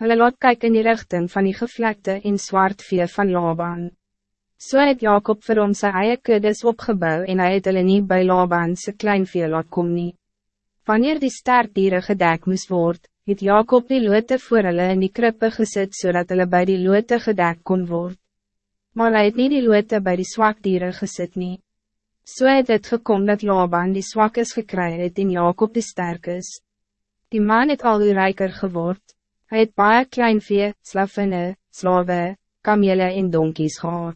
Hulle laat kyk in die richting van die gevlekte en zwart vee van Laban. So het Jacob vir hom sy eie kuddes opgebouw en hy het hulle nie by Laban sy klein vee laat kom nie. Wanneer die sterkdieren gedek moes word, het Jacob die loote voor hulle in die krippe gezet zodat hulle bij die loote gedek kon word. Maar hy het nie die loote bij die zwakdieren gezet nie. So het het gekom dat Laban die zwak is gekry het en Jacob die sterk is. Die man het al hoe rijker geword. Hij het baie klein vee, slavinne, slawe, kamele en donkies gehad.